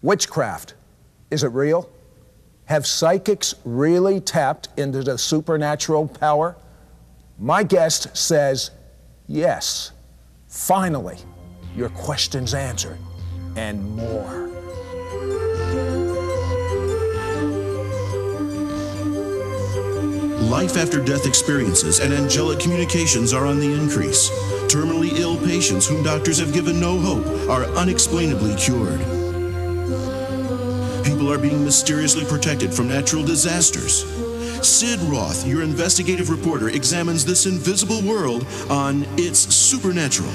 Witchcraft, is it real? Have psychics really tapped into the supernatural power? My guest says yes. Finally, your questions answered and more. Life after death experiences and angelic communications are on the increase. Terminally ill patients whom doctors have given no hope are unexplainably cured. People are being mysteriously protected from natural disasters. Sid Roth, your investigative reporter, examines this invisible world on It's Supernatural.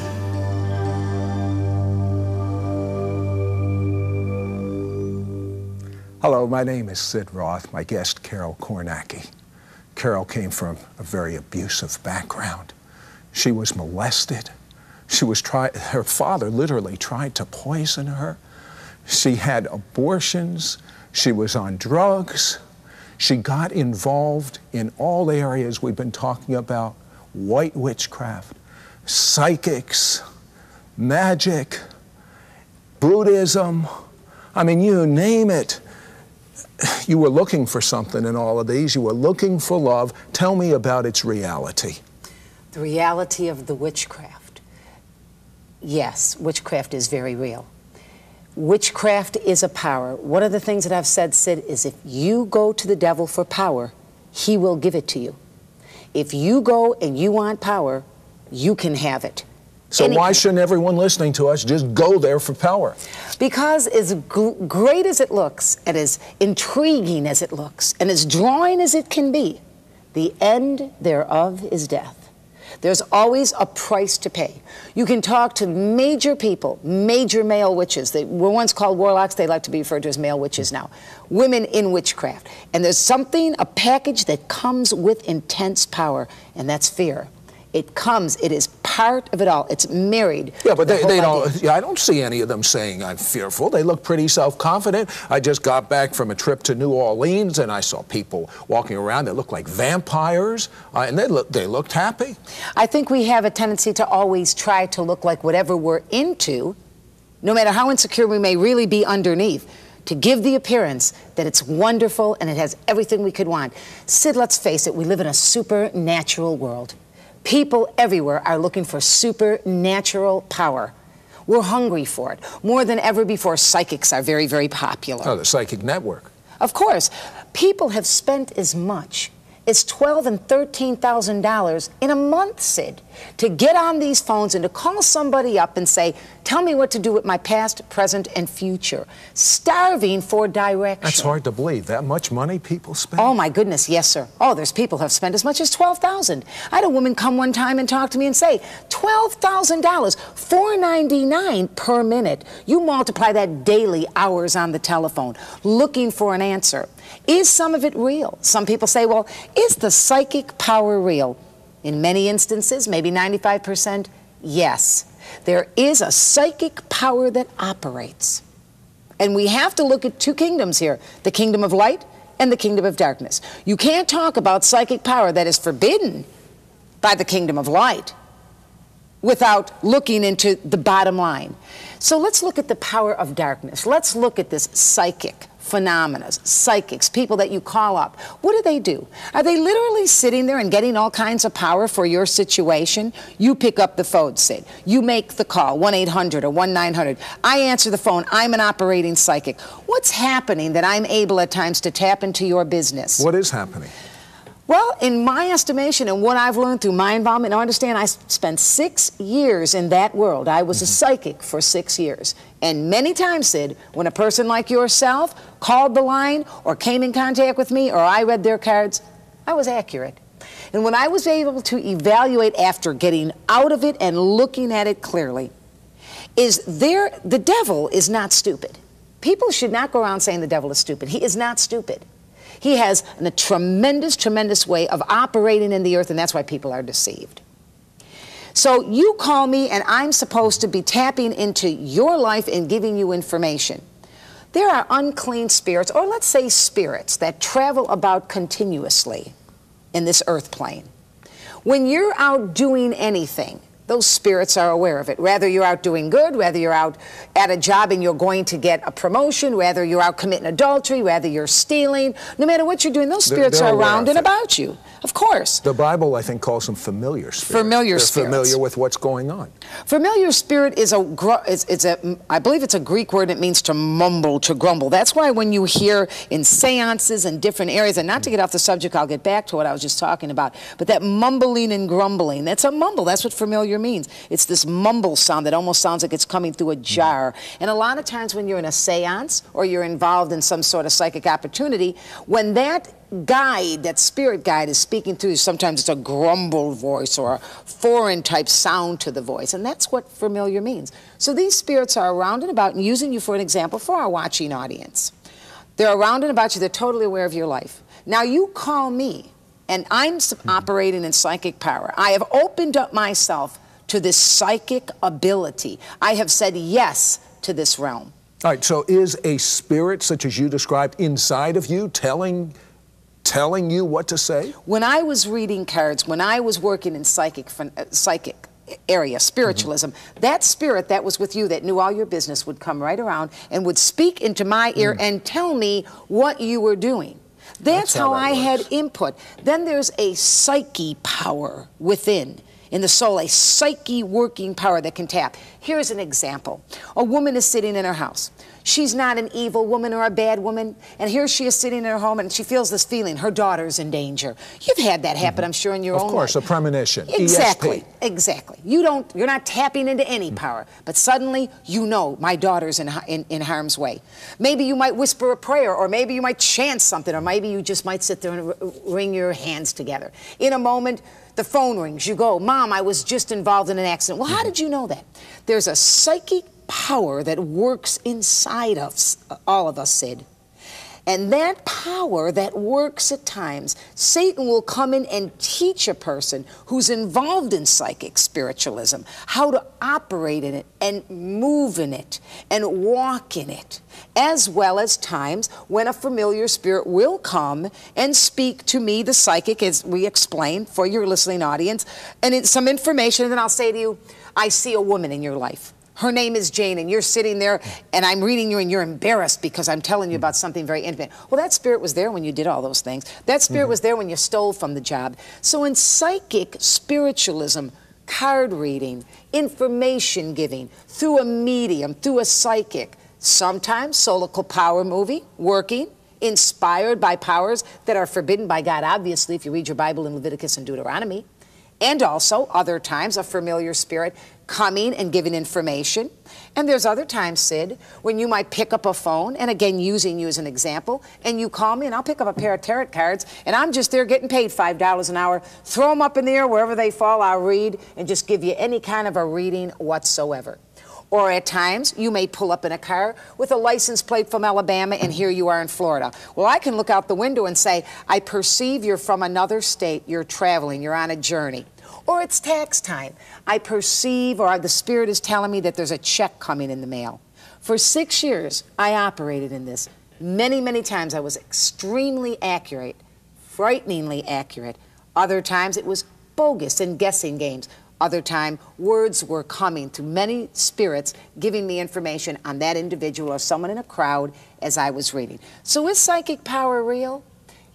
Hello, my name is Sid Roth. My guest, Carol Kornacki. Carol came from a very abusive background. She was molested. She was try- her father literally tried to poison her. She had abortions. She was on drugs. She got involved in all areas we've been talking about white witchcraft, psychics, magic, Buddhism. I mean, you name it. You were looking for something in all of these. You were looking for love. Tell me about its reality. The reality of the witchcraft. Yes, witchcraft is very real. Witchcraft is a power. One of the things that I've said, Sid, is if you go to the devil for power, he will give it to you. If you go and you want power, you can have it. So Any- why shouldn't everyone listening to us just go there for power? Because as gr- great as it looks, and as intriguing as it looks, and as drawing as it can be, the end thereof is death. There's always a price to pay. You can talk to major people, major male witches. They were once called warlocks, they like to be referred to as male witches now. Women in witchcraft. And there's something, a package that comes with intense power, and that's fear. It comes, it is part of it all. It's married. Yeah, but The they, whole they don't. Yeah, I don't see any of them saying I'm fearful. They look pretty self-confident. I just got back from a trip to New Orleans, and I saw people walking around that looked like vampires, uh, and they look they looked happy. I think we have a tendency to always try to look like whatever we're into, no matter how insecure we may really be underneath, to give the appearance that it's wonderful and it has everything we could want. Sid, let's face it, we live in a supernatural world. People everywhere are looking for supernatural power. We're hungry for it. More than ever before, psychics are very, very popular. Oh, the psychic network. Of course, people have spent as much as twelve and thirteen thousand dollars in a month, Sid, to get on these phones and to call somebody up and say, "Tell me what to do with my past, present, and future." Starving for direction. That's hard to believe. That much money people spend. Oh my goodness, yes, sir. Oh, there's people who have spent as much as twelve thousand. I had a woman come one time and talk to me and say, twelve thousand dollars, four ninety nine per minute. You multiply that daily hours on the telephone, looking for an answer. Is some of it real? Some people say, well, is the psychic power real? In many instances, maybe 95%, yes. There is a psychic power that operates. And we have to look at two kingdoms here the kingdom of light and the kingdom of darkness. You can't talk about psychic power that is forbidden by the kingdom of light without looking into the bottom line. So let's look at the power of darkness. Let's look at this psychic phenomena, psychics, people that you call up. What do they do? Are they literally sitting there and getting all kinds of power for your situation? You pick up the phone, Sid. You make the call, 1 800 or 1 900. I answer the phone. I'm an operating psychic. What's happening that I'm able at times to tap into your business? What is happening? Well, in my estimation and what I've learned through my involvement, I understand I spent six years in that world. I was a mm-hmm. psychic for six years. And many times, Sid, when a person like yourself called the line or came in contact with me or I read their cards, I was accurate. And when I was able to evaluate after getting out of it and looking at it clearly, is there, the devil is not stupid. People should not go around saying the devil is stupid. He is not stupid. He has a tremendous, tremendous way of operating in the earth, and that's why people are deceived. So you call me, and I'm supposed to be tapping into your life and giving you information. There are unclean spirits, or let's say spirits, that travel about continuously in this earth plane. When you're out doing anything, those spirits are aware of it. Whether you're out doing good, whether you're out at a job and you're going to get a promotion, whether you're out committing adultery, whether you're stealing, no matter what you're doing, those spirits they're are aware around and about you. Of course. The Bible, I think, calls them familiar spirits. Familiar They're spirits. familiar with what's going on. Familiar spirit is a, it's, it's a, I believe it's a Greek word. It means to mumble, to grumble. That's why when you hear in seances and different areas, and not to get off the subject, I'll get back to what I was just talking about, but that mumbling and grumbling, that's a mumble. That's what familiar means. It's this mumble sound that almost sounds like it's coming through a mm-hmm. jar. And a lot of times when you're in a seance or you're involved in some sort of psychic opportunity, when that guide, that spirit guide is speaking through you, sometimes it's a grumble voice or a foreign type sound to the voice. And that's what familiar means. So these spirits are around and about and using you for an example for our watching audience. They're around and about you, they're totally aware of your life. Now you call me, and I'm mm-hmm. operating in psychic power. I have opened up myself to this psychic ability. I have said yes to this realm. All right, so is a spirit such as you described inside of you telling telling you what to say? When I was reading cards, when I was working in psychic uh, psychic area, spiritualism, that spirit that was with you that knew all your business would come right around and would speak into my ear and tell me what you were doing. That's, That's how how, that I had input. Then there's a psyche power within. In the soul, a psyche working power that can tap. Here's an example. A woman is sitting in her house. She's not an evil woman or a bad woman, and here she is sitting in her home and she feels this feeling her daughter's in danger. You've had that happen, I'm sure, in your Mm-hmm. Of own course, life. a premonition. Exactly. ESP. Exactly. You don't. You're not tapping into any Mm. power, but suddenly you know my daughter's in, in in harm's way. Maybe you might whisper a prayer, or maybe you might chant something, or maybe you just might sit there and r- wring your hands together. In a moment, the phone rings. You go, "Mom, I was just involved in an accident." Well, Mm-hmm. how did you know that? There's a psychic power that works inside of s- all of us, Sid. And that power that works at times, Satan will come in and teach a person who's involved in psychic spiritualism how to operate in it and move in it and walk in it, as well as times when a familiar spirit will come and speak to me, the psychic, as we explained for your listening audience, and it's some information, and then I'll say to you, I see a woman in your life. Her name is Jane, and you're sitting there, and I'm reading you, and you're embarrassed because I'm telling you about something very intimate. Well, that spirit was there when you did all those things. That spirit was there when you stole from the job. So, in psychic spiritualism, card reading, information giving, through a medium, through a psychic, sometimes solical power movie, working, inspired by powers that are forbidden by God, obviously, if you read your Bible in Leviticus and Deuteronomy and also other times a familiar spirit coming and giving information. And there's other times, Sid, when you might pick up a phone, and again, using you as an example, and you call me, and I'll pick up a pair of tarot cards, and I'm just there getting paid $5 an hour. Throw them up in the air, wherever they fall, I'll read and just give you any kind of a reading whatsoever. Or at times, you may pull up in a car with a license plate from Alabama, and here you are in Florida. Well, I can look out the window and say, I perceive you're from another state, you're traveling, you're on a journey. Or it's tax time. I perceive, or the Spirit is telling me that there's a check coming in the mail. For six years, I operated in this. Many, many times I was extremely accurate, frighteningly accurate. Other times it was bogus and guessing games. Other time, words were coming through many spirits giving me information on that individual or someone in a crowd as I was reading. So is psychic power real?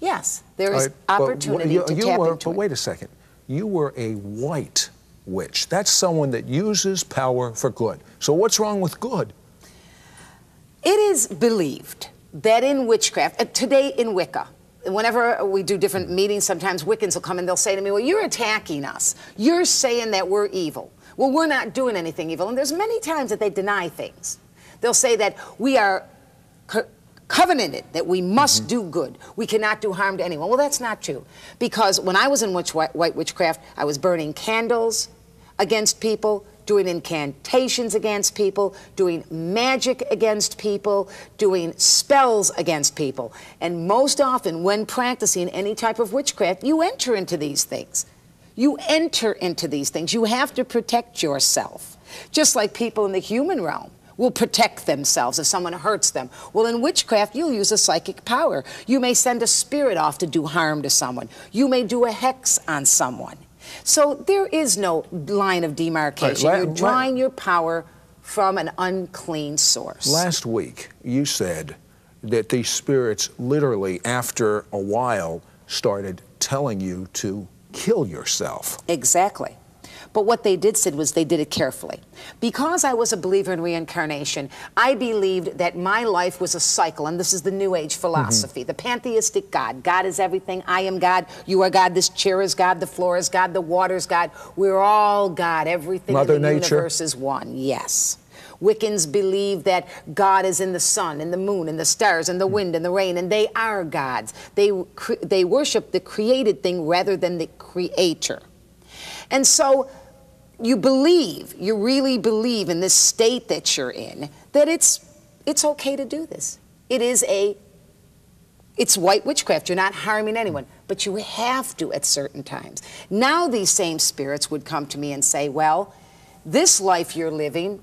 Yes, there is right, opportunity you, to you tap were, into But it. wait a second. You were a white witch. That's someone that uses power for good. So what's wrong with good? It is believed that in witchcraft, uh, today in Wicca, whenever we do different meetings, sometimes Wiccans will come and they'll say to me, Well, you're attacking us. You're saying that we're evil. Well, we're not doing anything evil. And there's many times that they deny things. They'll say that we are co- covenanted, that we must mm-hmm. do good. We cannot do harm to anyone. Well, that's not true. Because when I was in witch, white witchcraft, I was burning candles against people, doing incantations against people, doing magic against people, doing spells against people. And most often, when practicing any type of witchcraft, you enter into these things. You enter into these things. You have to protect yourself. Just like people in the human realm will protect themselves if someone hurts them. Well, in witchcraft, you'll use a psychic power. You may send a spirit off to do harm to someone. You may do a hex on someone. So there is no line of demarcation. Right, la- You're drawing your power from an unclean source. Last week, you said that these spirits literally, after a while, started telling you to kill yourself. Exactly. But what they did, Sid, was they did it carefully. Because I was a believer in reincarnation, I believed that my life was a cycle, and this is the New Age philosophy, mm-hmm. the pantheistic God. God is everything. I am God. You are God. This chair is God. The floor is God. The water is God. We're all God. Everything Mother in the Nature. universe is one. Yes. Wiccans believe that God is in the sun, in the moon, in the stars, in the mm. wind, in the rain, and they are gods. They, they worship the created thing rather than the creator. And so you believe, you really believe in this state that you're in, that it's it's okay to do this. It is a it's white witchcraft. You're not harming anyone, but you have to at certain times. Now these same spirits would come to me and say, "Well, this life you're living,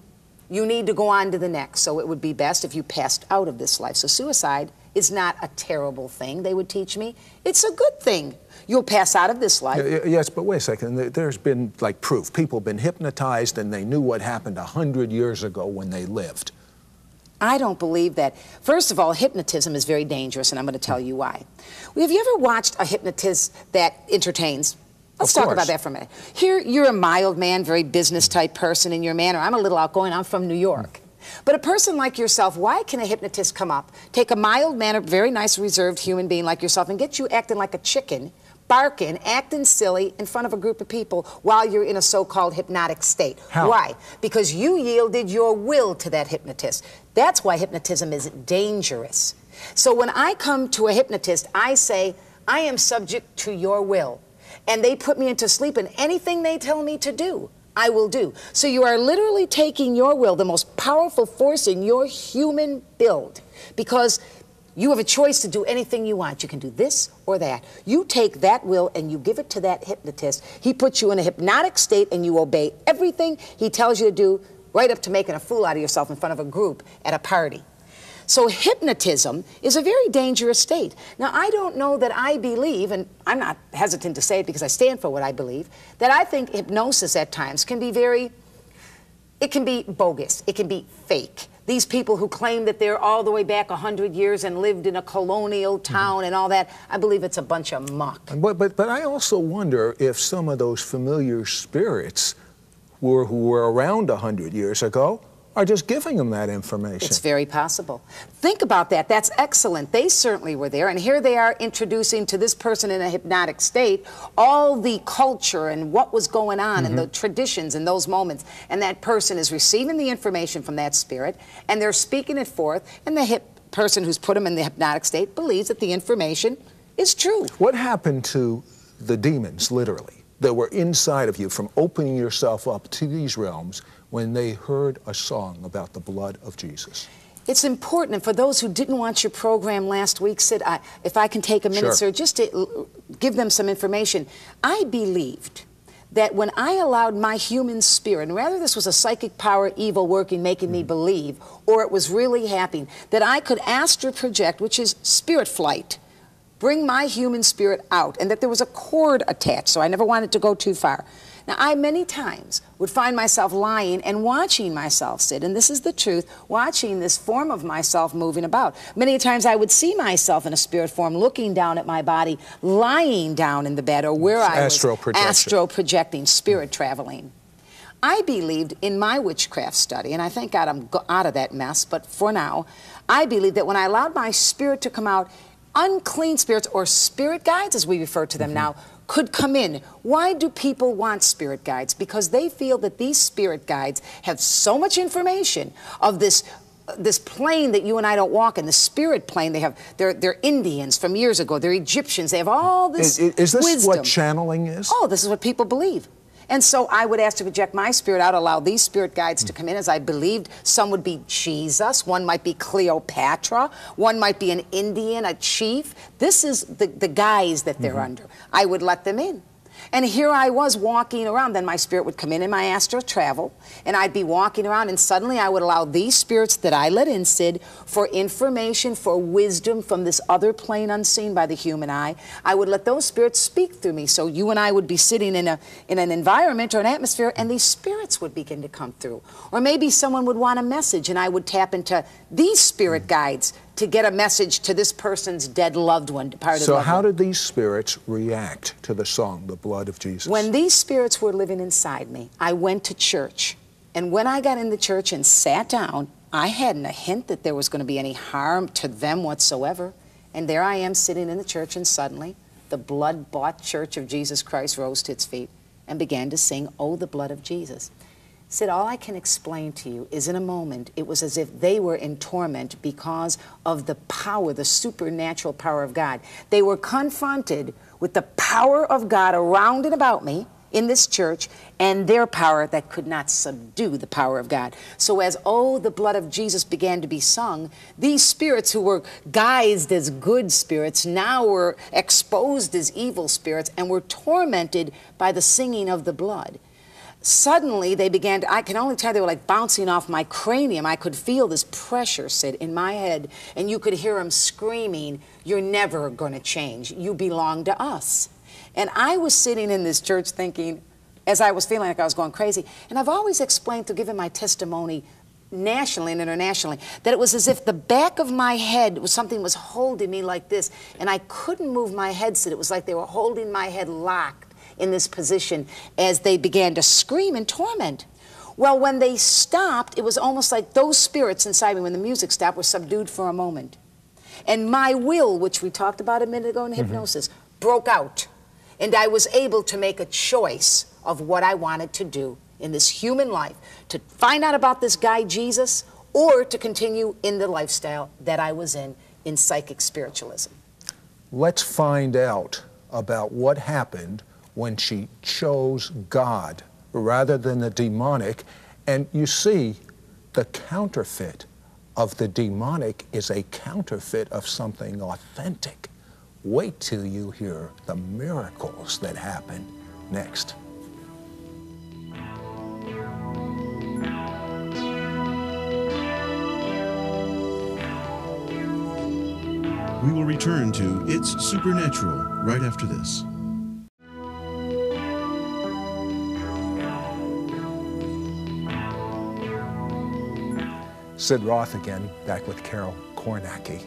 you need to go on to the next. So it would be best if you passed out of this life." So suicide is not a terrible thing. They would teach me. It's a good thing. You'll pass out of this life. Yes, but wait a second. There- There's been like proof. People have been hypnotized and they knew what happened a hundred years ago when they lived. I don't believe that. First of all, hypnotism is very dangerous, and I'm going to tell you why. Have you ever watched a hypnotist that entertains? Let's talk about that for a minute. Here, you're a mild man, very business type person in your manner. I'm a little outgoing. I'm from New York. But a person like yourself, why can a hypnotist come up, take a mild mannered, very nice, reserved human being like yourself, and get you acting like a chicken, barking, acting silly in front of a group of people while you're in a so called hypnotic state? How? Why? Because you yielded your will to that hypnotist. That's why hypnotism is dangerous. So when I come to a hypnotist, I say, I am subject to your will. And they put me into sleep, and anything they tell me to do, I will do. So you are literally taking your will, the most powerful force in your human build, because you have a choice to do anything you want. You can do this or that. You take that will and you give it to that hypnotist. He puts you in a hypnotic state and you obey everything he tells you to do, right up to making a fool out of yourself in front of a group at a party. So hypnotism is a very dangerous state. Now, I don't know that I believe, and I'm not hesitant to say it because I stand for what I believe, that I think hypnosis at times can be very, it can be bogus, it can be fake. These people who claim that they're all the way back 100 years and lived in a colonial mm-hmm. town and all that, I believe it's a bunch of muck. But, but, but I also wonder if some of those familiar spirits were, who were around 100 years ago are just giving them that information. It's very possible. Think about that. That's excellent. They certainly were there. And here they are introducing to this person in a hypnotic state all the culture and what was going on and the mm-hmm. traditions in those moments. And that person is receiving the information from that spirit and they're speaking it forth. And the hip person who's put them in the hypnotic state believes that the information is true. What happened to the demons, literally, that were inside of you from opening yourself up to these realms when they heard a song about the blood of Jesus? It's important, and for those who didn't watch your program last week, Sid, I, if I can take a minute, Sure. sir, just to give them some information. I believed that when I allowed my human spirit, and whether this was a psychic power, evil working, making me mm. believe, or it was really happening, that I could astral project, which is spirit flight, bring my human spirit out, and that there was a cord attached, so I never wanted to go too far. Now, I many times would find myself lying and watching myself sit, and this is the truth, watching this form of myself moving about. Many times I would see myself in a spirit form looking down at my body, lying down in the bed, or where I Astral was projection. astral projecting, spirit traveling. I believed in my witchcraft study, and I thank God I'm out of that mess, but for now, I believe that when I allowed my spirit to come out, unclean spirits, or spirit guides, as we refer to them mm-hmm. now, could come in. Why do people want spirit guides? Because they feel that these spirit guides have so much information of this this plane that you and I don't walk in, the spirit plane. They have they're they're Indians from years ago. They're Egyptians. They have all this Is, is this wisdom. what channeling is? Oh, this is what people believe. And so I would ask to project my spirit out, allow these spirit guides to hmm. come in as I believed. Some would be Jesus, one might be Cleopatra, one might be an Indian, a chief. This is the, the guise that they're mm-hmm. under. I would let them in. And here I was walking around. Then my spirit would come in in my astral travel, and I'd be walking around, and suddenly I would allow these spirits that I let in, Sid, for information, for wisdom from this other plane unseen by the human eye. I would let those spirits speak through me. So you and I would be sitting in, a, in an environment or an atmosphere, and these spirits would begin to come through. Or maybe someone would want a message, and I would tap into these spirit guides to get a message to this person's dead loved one, departed So, how one. did these spirits react to the song, The Blood of Jesus? When these spirits were living inside me, I went to church. And when I got in the church and sat down, I hadn't a hint that there was going to be any harm to them whatsoever. And there I am sitting in the church, and suddenly the blood bought church of Jesus Christ rose to its feet and began to sing, Oh, the blood of Jesus. Sid, all I can explain to you is in a moment, it was as if they were in torment because of the power, the supernatural power of God. They were confronted with the power of God around and about me in this church and their power that could not subdue the power of God. So, as Oh, the blood of Jesus began to be sung, these spirits who were guised as good spirits now were exposed as evil spirits and were tormented by the singing of the blood suddenly they began to, I can only tell they were like bouncing off my cranium. I could feel this pressure sit in my head, and you could hear them screaming, You're never going to change. You belong to us. And I was sitting in this church thinking, as I was feeling like I was going crazy, and I've always explained through giving my testimony nationally and internationally that it was as if the back of my head was something was holding me like this and I couldn't move my head so it was like they were holding my head locked in this position as they began to scream in torment. Well, when they stopped, it was almost like those spirits inside me, when the music stopped, were subdued for a moment. And my will, which we talked about a minute ago in mm-hmm. hypnosis, broke out. And I was able to make a choice of what I wanted to do in this human life to find out about this guy, Jesus, or to continue in the lifestyle that I was in in psychic spiritualism. Let's find out about what happened when she chose God rather than the demonic. And you see, the counterfeit of the demonic is a counterfeit of something authentic. Wait till you hear the miracles that happen next. We will return to It's Supernatural right after this. Sid Roth again, back with Carol Kornacki.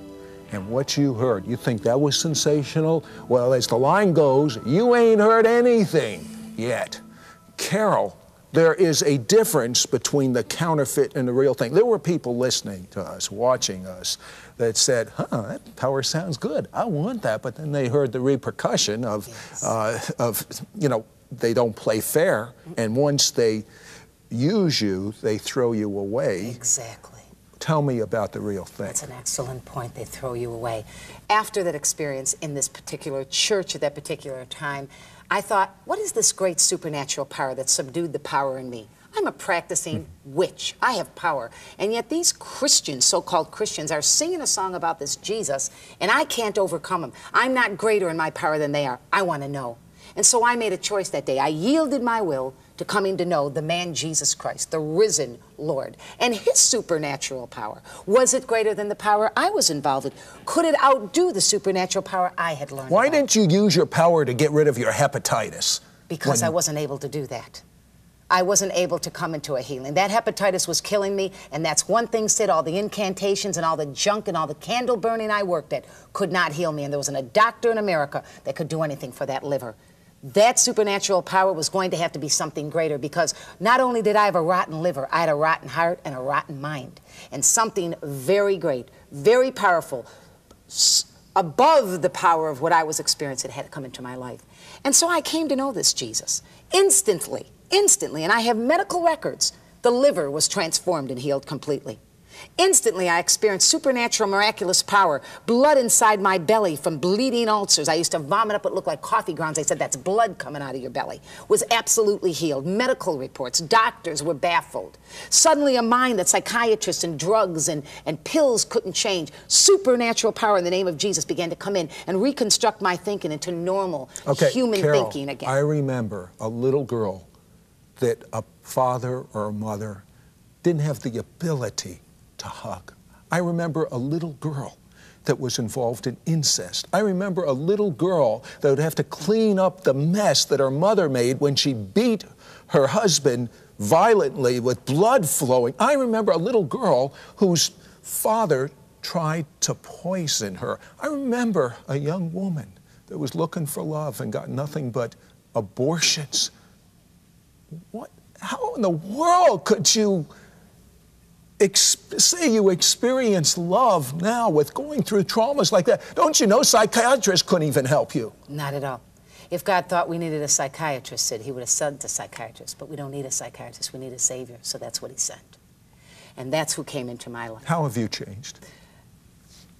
And what you heard, you think that was sensational? Well, as the line goes, you ain't heard anything yet. Carol, there is a difference between the counterfeit and the real thing. There were people listening to us, watching us, that said, huh, that power sounds good. I want that. But then they heard the repercussion of, Yes. uh, of you know, they don't play fair. And once they use you, they throw you away. Exactly. Tell me about the real thing. That's an excellent point. They throw you away. After that experience in this particular church at that particular time, I thought, what is this great supernatural power that subdued the power in me? I'm a practicing hmm. witch. I have power. And yet these Christians, so-called Christians, are singing a song about this Jesus, and I can't overcome him. I'm not greater in my power than they are. I want to know. And so I made a choice that day. I yielded my will to coming to know the man Jesus Christ, the risen Lord, and his supernatural power. Was it greater than the power I was involved in? Could it outdo the supernatural power I had learned? Why about? didn't you use your power to get rid of your hepatitis? Because I wasn't able to do that. I wasn't able to come into a healing. That hepatitis was killing me, and that's one thing said all the incantations and all the junk and all the candle burning I worked at could not heal me. And there wasn't a doctor in America that could do anything for that liver. That supernatural power was going to have to be something greater because not only did I have a rotten liver, I had a rotten heart and a rotten mind. And something very great, very powerful, above the power of what I was experiencing had to come into my life. And so I came to know this Jesus instantly, instantly. And I have medical records. The liver was transformed and healed completely. Instantly, I experienced supernatural, miraculous power. Blood inside my belly from bleeding ulcers. I used to vomit up what looked like coffee grounds. They said, That's blood coming out of your belly. Was absolutely healed. Medical reports, doctors were baffled. Suddenly, a mind that psychiatrists and drugs and, and pills couldn't change. Supernatural power in the name of Jesus began to come in and reconstruct my thinking into normal okay, human Carol, thinking again. I remember a little girl that a father or a mother didn't have the ability to hug. I remember a little girl that was involved in incest. I remember a little girl that would have to clean up the mess that her mother made when she beat her husband violently with blood flowing. I remember a little girl whose father tried to poison her. I remember a young woman that was looking for love and got nothing but abortions. What? How in the world could you? Say you experience love now with going through traumas like that, don't you know psychiatrists couldn't even help you? Not at all. If God thought we needed a psychiatrist, Sid, he would have sent a psychiatrist. But we don't need a psychiatrist, we need a savior. So that's what he sent. And that's who came into my life. How have you changed?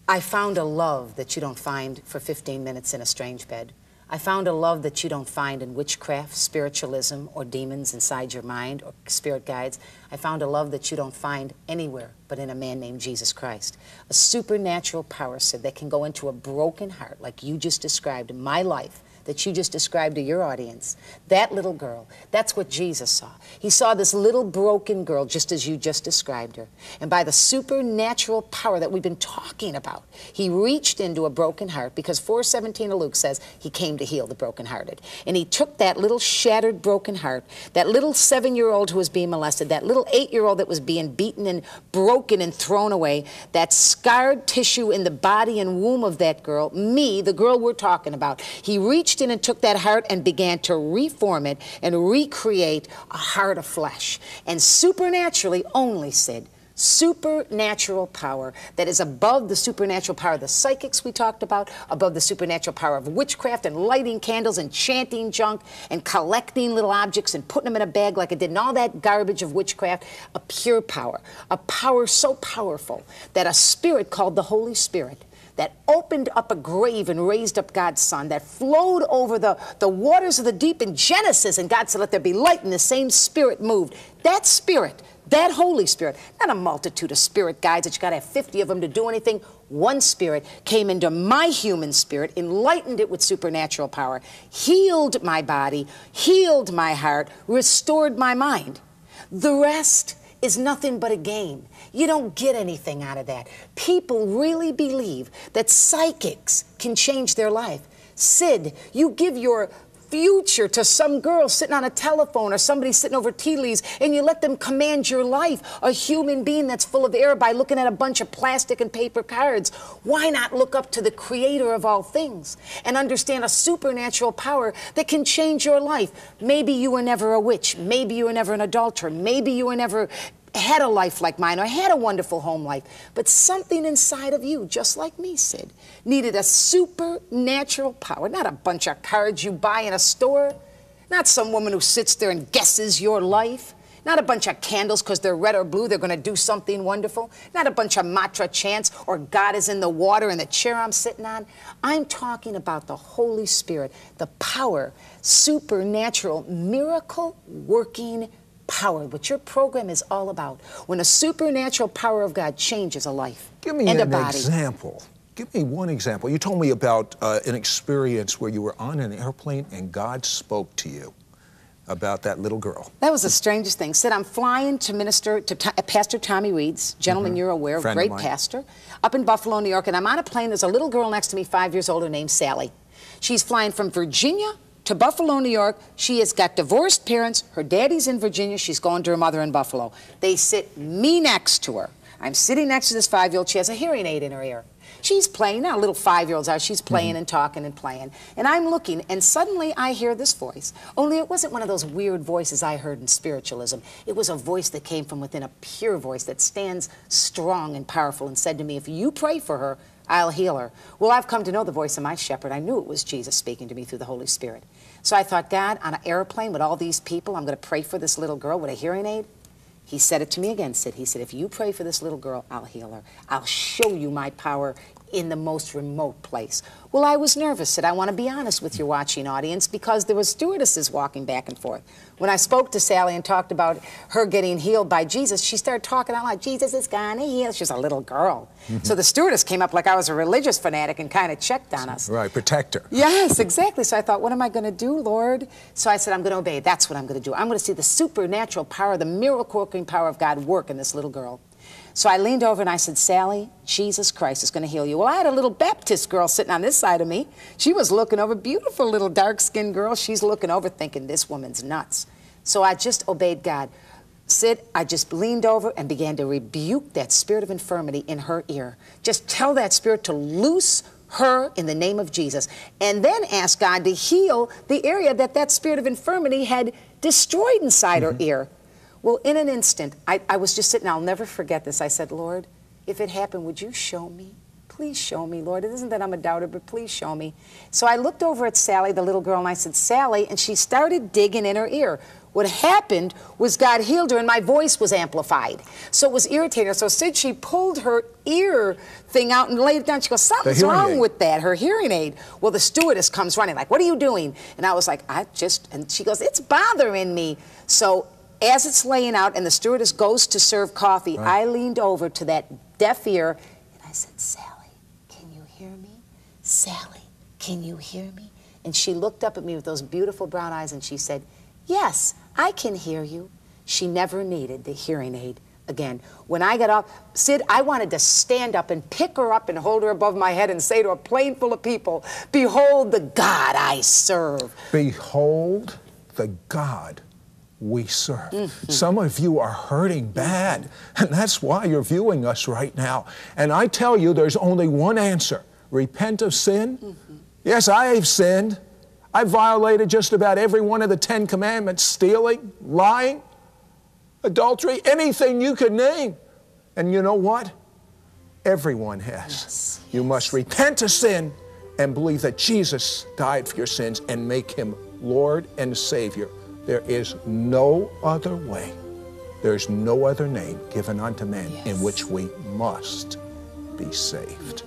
I found a love that you don't find for 15 minutes in a strange bed. I found a love that you don't find in witchcraft, spiritualism, or demons inside your mind, or spirit guides. I found a love that you don't find anywhere but in a man named Jesus Christ. A supernatural power, Sid, that can go into a broken heart, like you just described in my life, that you just described to your audience, that little girl, that's what Jesus saw. He saw this little broken girl just as you just described her. And by the supernatural power that we've been talking about, he reached into a broken heart because 417 of Luke says he came to heal the brokenhearted. And he took that little shattered broken heart, that little seven year old who was being molested, that little eight year old that was being beaten and broken and thrown away, that scarred tissue in the body and womb of that girl, me, the girl we're talking about. He reached reached in and took that heart and began to reform it and recreate a heart of flesh. And supernaturally, only Sid, supernatural power that is above the supernatural power of the psychics we talked about, above the supernatural power of witchcraft and lighting candles and chanting junk and collecting little objects and putting them in a bag like it did, and all that garbage of witchcraft, a pure power, a power so powerful that a spirit called the Holy Spirit that opened up a grave and raised up God's Son, that flowed over the, the waters of the deep in Genesis, and God said, Let there be light, and the same Spirit moved. That Spirit, that Holy Spirit, not a multitude of spirit guides that you got to have 50 of them to do anything. One spirit came into my human spirit, enlightened it with supernatural power, healed my body, healed my heart, restored my mind. The rest is nothing but a game. You don't get anything out of that. People really believe that psychics can change their life. Sid, you give your future to some girl sitting on a telephone or somebody sitting over tea leaves and you let them command your life, a human being that's full of air by looking at a bunch of plastic and paper cards. Why not look up to the creator of all things and understand a supernatural power that can change your life? Maybe you were never a witch. Maybe you were never an adulterer. Maybe you were never had a life like mine or had a wonderful home life, but something inside of you, just like me, Sid, needed a supernatural power, not a bunch of cards you buy in a store, not some woman who sits there and guesses your life. Not a bunch of candles because they're red or blue, they're going to do something wonderful. Not a bunch of mantra chants or God is in the water in the chair I'm sitting on. I'm talking about the Holy Spirit, the power, supernatural, miracle working power, what your program is all about. When a supernatural power of God changes a life Give me and an a body. example. Give me one example. You told me about uh, an experience where you were on an airplane and God spoke to you about that little girl. That was the strangest thing. Said I'm flying to minister to T- Pastor Tommy Reeds, gentleman Mm-hmm. you're aware, of, Friend great mine. pastor, up in Buffalo, New York, and I'm on a plane. There's a little girl next to me, five years older, named Sally. She's flying from Virginia to Buffalo, New York. She has got divorced parents. Her daddy's in Virginia. She's going to her mother in Buffalo. They sit me next to her. I'm sitting next to this five-year-old. She has a hearing aid in her ear. She's playing, now little five-year-olds are, she's playing mm-hmm. and talking and playing. And I'm looking, and suddenly I hear this voice. Only it wasn't one of those weird voices I heard in spiritualism. It was a voice that came from within, a pure voice that stands strong and powerful and said to me, if you pray for her, I'll heal her. Well, I've come to know the voice of my shepherd. I knew it was Jesus speaking to me through the Holy Spirit. So I thought, God, on an airplane with all these people, I'm going to pray for this little girl with a hearing aid. He said it to me again, Sid. He said, if you pray for this little girl, I'll heal her. I'll show you my power in the most remote place. Well, I was nervous, Sid. I want to be honest with your watching audience because there were stewardesses walking back and forth. When I spoke to Sally and talked about her getting healed by Jesus, she started talking out like, Jesus is gonna heal. She's a little girl. Mm-hmm. So the stewardess came up like I was a religious fanatic and kind of checked on us. Right, protect her. Yes, exactly. So I thought, what am I going to do, Lord? So I said, I'm going to obey. That's what I'm going to do. I'm going to see the supernatural power, the miracle working power of God work in this little girl. So I leaned over and I said, Sally, Jesus Christ is going to heal you. Well, I had a little Baptist girl sitting on this side of me. She was looking over, beautiful little dark skinned girl. She's looking over thinking, this woman's nuts. So I just obeyed God. Sid, I just leaned over and began to rebuke that spirit of infirmity in her ear. Just tell that spirit to loose her in the name of Jesus. And then ask God to heal the area that that spirit of infirmity had destroyed inside mm -hmm. her mm-hmm. ear. Well, in an instant, I, I was just sitting, I'll never forget this. I said, Lord, if it happened, would you show me? Please show me, Lord. It isn't that I'm a doubter, but please show me. So I looked over at Sally, the little girl, and I said, Sally, and she started digging in her ear. What happened was God healed her and my voice was amplified. So it was irritating. So Sid, she pulled her ear thing out and laid it down. She goes, something's wrong aid. with that, her hearing aid. Well, the stewardess comes running like, what are you doing? And I was like, I just, and she goes, it's bothering me. So as it's laying out and the stewardess goes to serve coffee, right. I leaned over to that deaf ear and I said, Sally, can you hear me? Sally, can you hear me? And she looked up at me with those beautiful brown eyes and she said, Yes, I can hear you. She never needed the hearing aid again. When I got up, Sid, I wanted to stand up and pick her up and hold her above my head and say to a plane full of people, Behold the God I serve. Behold the God we serve. Mm-hmm. Some of you are hurting bad, and that's why you're viewing us right now. And I tell you, there's only one answer repent of sin. Mm-hmm. Yes, I have sinned. I violated just about every one of the Ten Commandments stealing, lying, adultery, anything you could name. And you know what? Everyone has. Yes, you must repent of sin and believe that Jesus died for your sins and make him Lord and Savior there is no other way. There's no other name given unto men yes. in which we must be saved.